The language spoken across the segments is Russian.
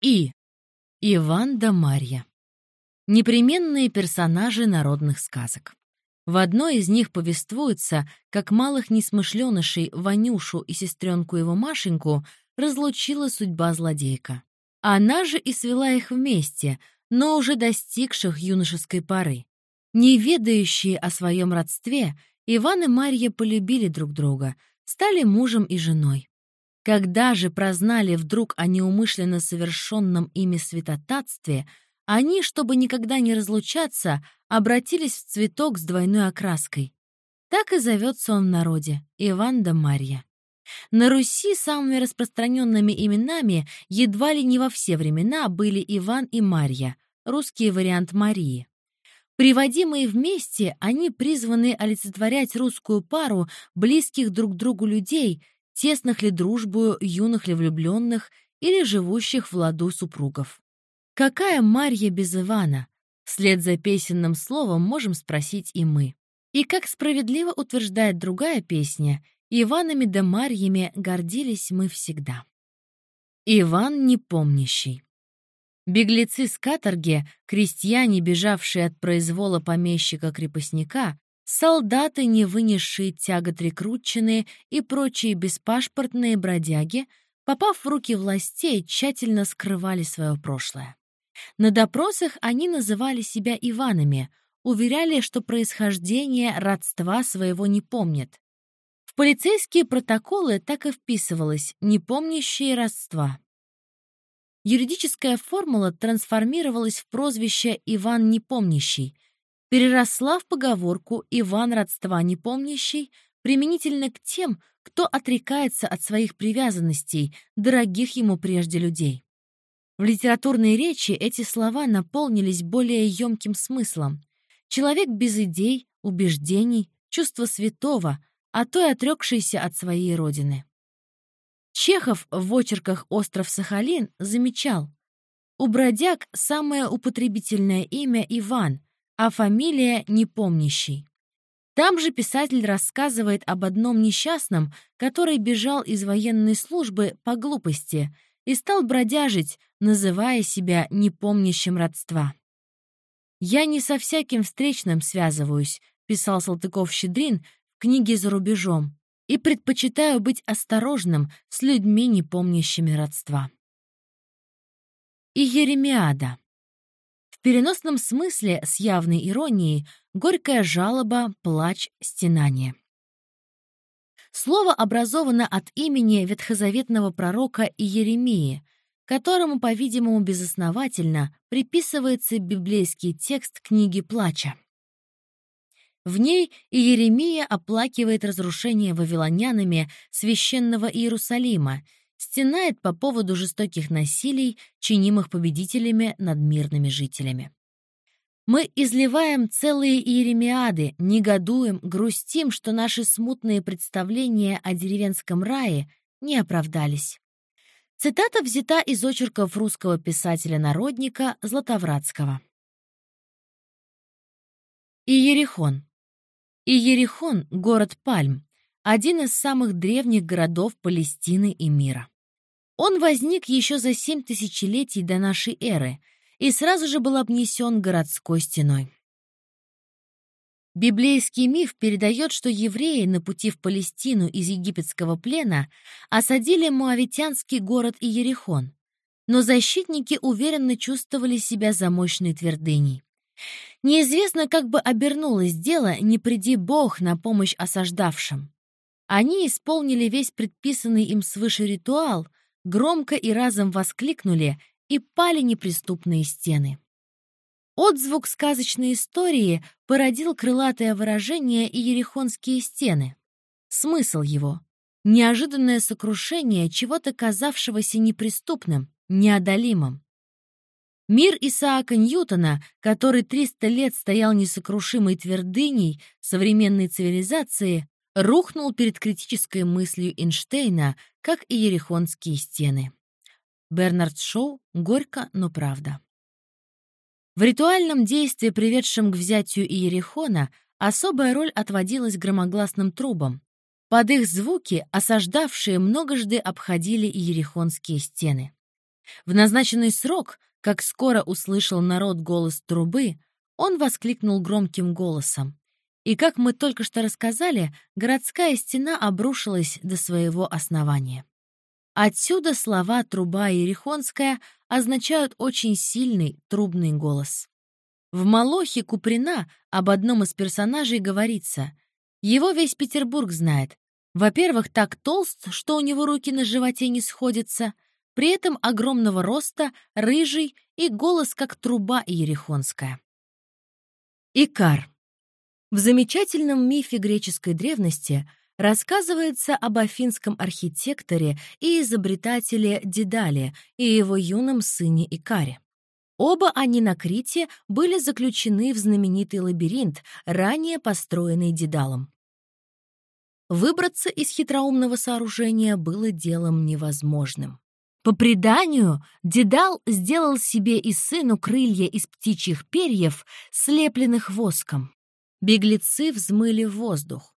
И. Иван да Марья. Непременные персонажи народных сказок. В одной из них повествуется, как малых несмышленышей Ванюшу и сестренку его Машеньку разлучила судьба злодейка. Она же и свела их вместе, но уже достигших юношеской поры. Не ведающие о своем родстве, Иван и Марья полюбили друг друга, стали мужем и женой. Когда же прознали вдруг о неумышленно совершенном ими святотатстве, они, чтобы никогда не разлучаться, обратились в цветок с двойной окраской. Так и зовется он в народе — Иван да Марья. На Руси самыми распространенными именами едва ли не во все времена были Иван и Марья, русский вариант Марии. Приводимые вместе, они призваны олицетворять русскую пару близких друг другу людей — тесных ли дружбу юных ли влюбленных или живущих в ладу супругов. Какая Марья без Ивана? Вслед за песенным словом можем спросить и мы. И как справедливо утверждает другая песня, Иванами да Марьями гордились мы всегда. Иван непомнящий. Беглецы с каторги, крестьяне, бежавшие от произвола помещика-крепостника, солдаты, не вынесшие тягот рекрутчины и прочие беспашпортные бродяги, попав в руки властей, тщательно скрывали свое прошлое. На допросах они называли себя Иванами, уверяли, что происхождение родства своего не помнят. В полицейские протоколы так и вписывалось «непомнящие родства». Юридическая формула трансформировалась в прозвище «Иван Непомнящий», переросла в поговорку «Иван родства непомнящий» применительно к тем, кто отрекается от своих привязанностей, дорогих ему прежде людей. В литературной речи эти слова наполнились более емким смыслом. Человек без идей, убеждений, чувства святого, а то и отрекшийся от своей родины. Чехов в очерках «Остров Сахалин» замечал, у бродяг самое употребительное имя Иван, а фамилия непомнящий. Там же писатель рассказывает об одном несчастном, который бежал из военной службы по глупости и стал бродяжить, называя себя непомнящим родства. «Я не со всяким встречным связываюсь», — писал Салтыков-Щедрин в книге «За рубежом», и предпочитаю быть осторожным с людьми, не помнящими родства. И Еремиада. Переносном смысле, с явной иронией, горькая жалоба, плач, стенание. Слово образовано от имени ветхозаветного пророка Иеремии, которому, по-видимому, безосновательно приписывается библейский текст книги «Плача». В ней Иеремия оплакивает разрушение вавилонянами священного Иерусалима стенает по поводу жестоких насилий, чинимых победителями над мирными жителями. Мы изливаем целые иеремиады, негодуем, грустим, что наши смутные представления о деревенском рае не оправдались. Цитата взята из очерков русского писателя-народника Златовратского. Иерихон. Иерихон — город Пальм, один из самых древних городов Палестины и мира. Он возник еще за семь тысячелетий до нашей эры и сразу же был обнесен городской стеной. Библейский миф передает, что евреи на пути в Палестину из египетского плена осадили муавитянский город Иерихон, но защитники уверенно чувствовали себя за мощной твердыней. Неизвестно, как бы обернулось дело, не приди Бог на помощь осаждавшим. Они исполнили весь предписанный им свыше ритуал, громко и разом воскликнули и пали неприступные стены. Отзвук сказочной истории породил крылатое выражение и ерехонские стены. Смысл его — неожиданное сокрушение чего-то казавшегося неприступным, неодолимым. Мир Исаака Ньютона, который 300 лет стоял несокрушимой твердыней современной цивилизации, рухнул перед критической мыслью Эйнштейна, как и ерехонские стены. Бернард Шоу «Горько, но правда». В ритуальном действии, приведшем к взятию Иерихона, особая роль отводилась громогласным трубам. Под их звуки осаждавшие многожды обходили иерихонские стены. В назначенный срок, как скоро услышал народ голос трубы, он воскликнул громким голосом. И, как мы только что рассказали, городская стена обрушилась до своего основания. Отсюда слова «труба» и «ерехонская» означают очень сильный трубный голос. В «Молохе Куприна» об одном из персонажей говорится «Его весь Петербург знает. Во-первых, так толст, что у него руки на животе не сходятся, при этом огромного роста, рыжий и голос как труба ерехонская». Икар. В замечательном мифе греческой древности рассказывается об афинском архитекторе и изобретателе Дедале и его юном сыне Икаре. Оба они на Крите были заключены в знаменитый лабиринт, ранее построенный Дедалом. Выбраться из хитроумного сооружения было делом невозможным. По преданию, Дедал сделал себе и сыну крылья из птичьих перьев, слепленных воском. Беглецы взмыли в воздух.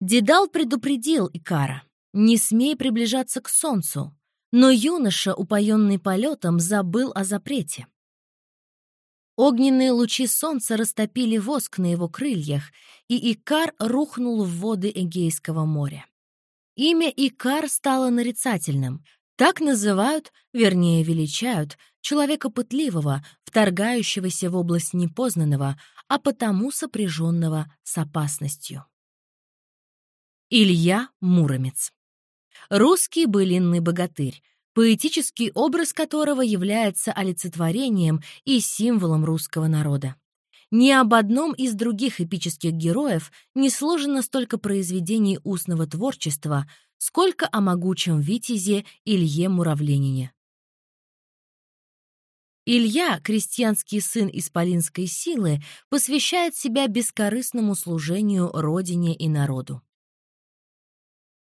Дедал предупредил Икара, не смей приближаться к солнцу, но юноша, упоенный полетом, забыл о запрете. Огненные лучи солнца растопили воск на его крыльях, и Икар рухнул в воды Эгейского моря. Имя Икар стало нарицательным. Так называют, вернее, величают, человека пытливого, вторгающегося в область непознанного, а потому сопряженного с опасностью. Илья Муромец. Русский былинный богатырь, поэтический образ которого является олицетворением и символом русского народа. Ни об одном из других эпических героев не сложено столько произведений устного творчества, сколько о могучем витязе Илье Муравленине. Илья, крестьянский сын исполинской силы, посвящает себя бескорыстному служению родине и народу.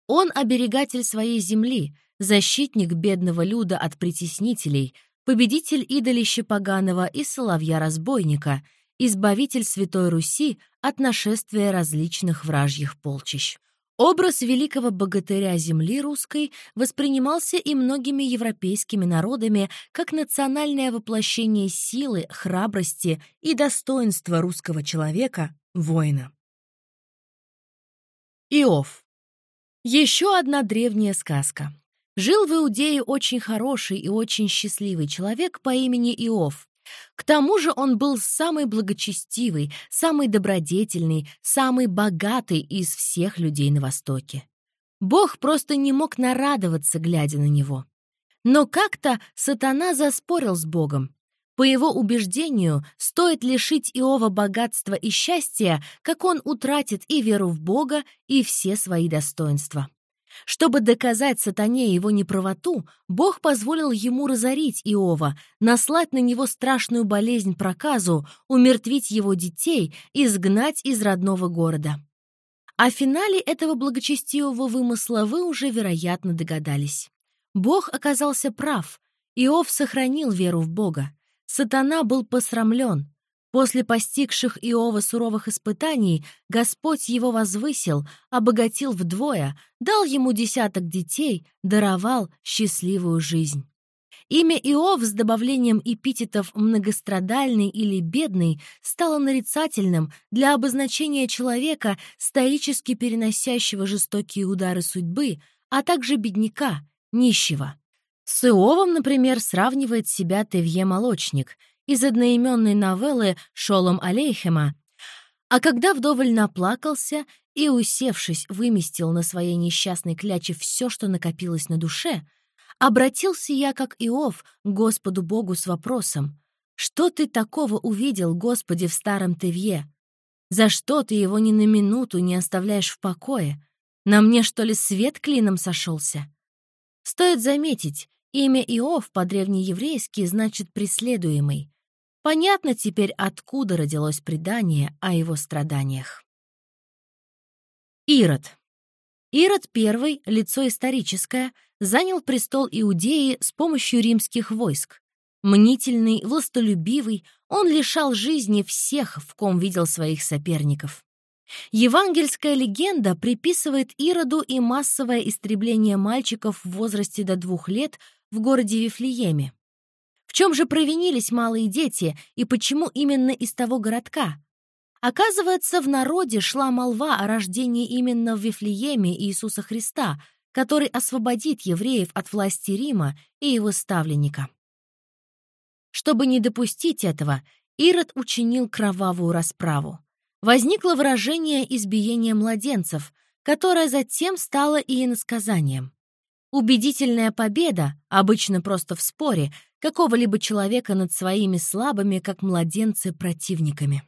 Он оберегатель своей земли, защитник бедного люда от притеснителей, победитель идолища поганого и соловья-разбойника, избавитель Святой Руси от нашествия различных вражьих полчищ. Образ великого богатыря земли русской воспринимался и многими европейскими народами как национальное воплощение силы, храбрости и достоинства русского человека, воина. Иов. Еще одна древняя сказка. Жил в Иудее очень хороший и очень счастливый человек по имени Иов. К тому же он был самый благочестивый, самый добродетельный, самый богатый из всех людей на Востоке. Бог просто не мог нарадоваться, глядя на него. Но как-то сатана заспорил с Богом. По его убеждению, стоит лишить Иова богатства и счастья, как он утратит и веру в Бога, и все свои достоинства. Чтобы доказать сатане его неправоту, Бог позволил ему разорить Иова, наслать на него страшную болезнь проказу, умертвить его детей, изгнать из родного города. О финале этого благочестивого вымысла вы уже, вероятно, догадались. Бог оказался прав. Иов сохранил веру в Бога. Сатана был посрамлен. После постигших Иова суровых испытаний Господь его возвысил, обогатил вдвое, дал ему десяток детей, даровал счастливую жизнь. Имя Иов с добавлением эпитетов «многострадальный» или «бедный» стало нарицательным для обозначения человека, стоически переносящего жестокие удары судьбы, а также бедняка, нищего. С Иовом, например, сравнивает себя Тевье-молочник из одноименной новеллы Шолом Алейхема, а когда вдоволь наплакался и, усевшись, выместил на своей несчастной кляче все, что накопилось на душе, обратился я, как Иов, к Господу Богу с вопросом, «Что ты такого увидел, Господи, в старом Тевье? За что ты его ни на минуту не оставляешь в покое? На мне, что ли, свет клином сошелся?» Стоит заметить, Имя Иов по-древнееврейски значит «преследуемый». Понятно теперь, откуда родилось предание о его страданиях. Ирод. Ирод I, лицо историческое, занял престол Иудеи с помощью римских войск. Мнительный, властолюбивый, он лишал жизни всех, в ком видел своих соперников. Евангельская легенда приписывает Ироду и массовое истребление мальчиков в возрасте до двух лет в городе Вифлееме. В чем же провинились малые дети и почему именно из того городка? Оказывается, в народе шла молва о рождении именно в Вифлееме Иисуса Христа, который освободит евреев от власти Рима и его ставленника. Чтобы не допустить этого, Ирод учинил кровавую расправу. Возникло выражение избиения младенцев, которое затем стало и иносказанием. Убедительная победа, обычно просто в споре, какого-либо человека над своими слабыми, как младенцы, противниками.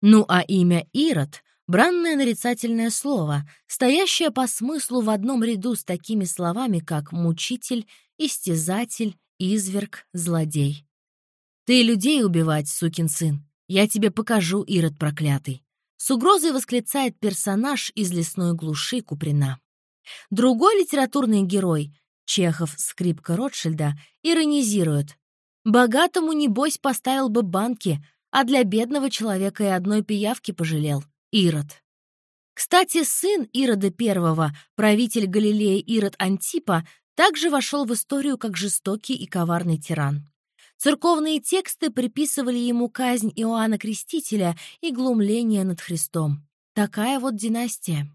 Ну а имя Ирод — бранное нарицательное слово, стоящее по смыслу в одном ряду с такими словами, как «мучитель», «истязатель», «изверг», «злодей». «Ты людей убивать, сукин сын! Я тебе покажу, Ирод проклятый!» С угрозой восклицает персонаж из лесной глуши Куприна. Другой литературный герой, Чехов «Скрипка Ротшильда», иронизирует. «Богатому, небось, поставил бы банки, а для бедного человека и одной пиявки пожалел. Ирод». Кстати, сын Ирода I, правитель Галилеи Ирод Антипа, также вошел в историю как жестокий и коварный тиран. Церковные тексты приписывали ему казнь Иоанна Крестителя и глумление над Христом. Такая вот династия.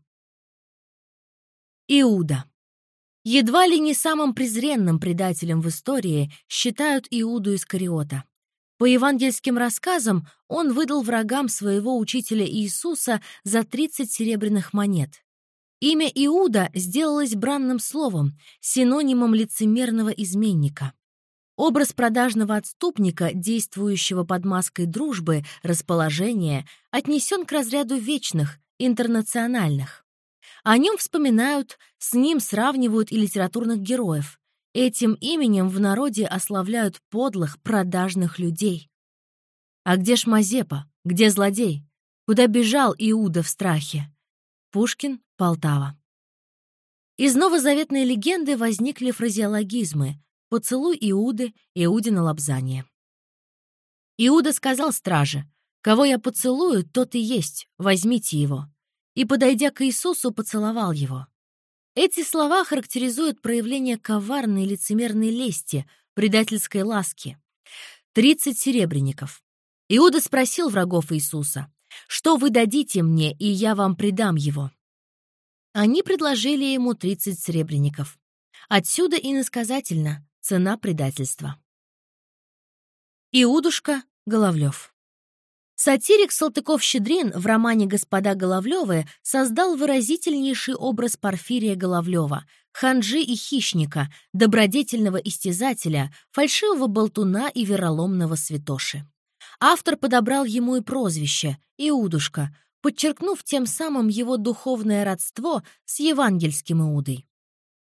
Иуда. Едва ли не самым презренным предателем в истории считают Иуду Искариота. По евангельским рассказам он выдал врагам своего учителя Иисуса за 30 серебряных монет. Имя Иуда сделалось бранным словом, синонимом лицемерного изменника. Образ продажного отступника, действующего под маской дружбы, расположения, отнесен к разряду вечных, интернациональных. О нем вспоминают, с ним сравнивают и литературных героев. Этим именем в народе ославляют подлых, продажных людей. А где ж Мазепа? Где злодей? Куда бежал Иуда в страхе? Пушкин, Полтава. Из новозаветной легенды возникли фразеологизмы Поцелуй Иуды, Иудина лобзание. Иуда сказал страже, «Кого я поцелую, тот и есть, возьмите его». И, подойдя к Иисусу, поцеловал его. Эти слова характеризуют проявление коварной лицемерной лести, предательской ласки. Тридцать серебряников. Иуда спросил врагов Иисуса, «Что вы дадите мне, и я вам предам его?» Они предложили ему тридцать серебряников. Отсюда и насказательно Цена предательства. Иудушка Головлев. Сатирик Салтыков-Щедрин в романе «Господа Головлевы» создал выразительнейший образ Порфирия Головлева, ханжи и хищника, добродетельного истязателя, фальшивого болтуна и вероломного святоши. Автор подобрал ему и прозвище «Иудушка», подчеркнув тем самым его духовное родство с евангельским Иудой.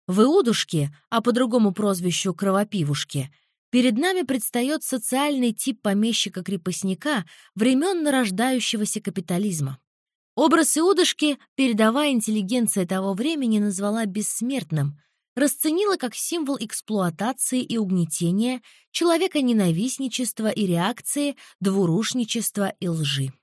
В Иудушке, а по другому прозвищу Кровопивушке, перед нами предстает социальный тип помещика-крепостника времен нарождающегося капитализма. Образ Иудушки передовая интеллигенция того времени назвала бессмертным, расценила как символ эксплуатации и угнетения, человека ненавистничества и реакции, двурушничества и лжи.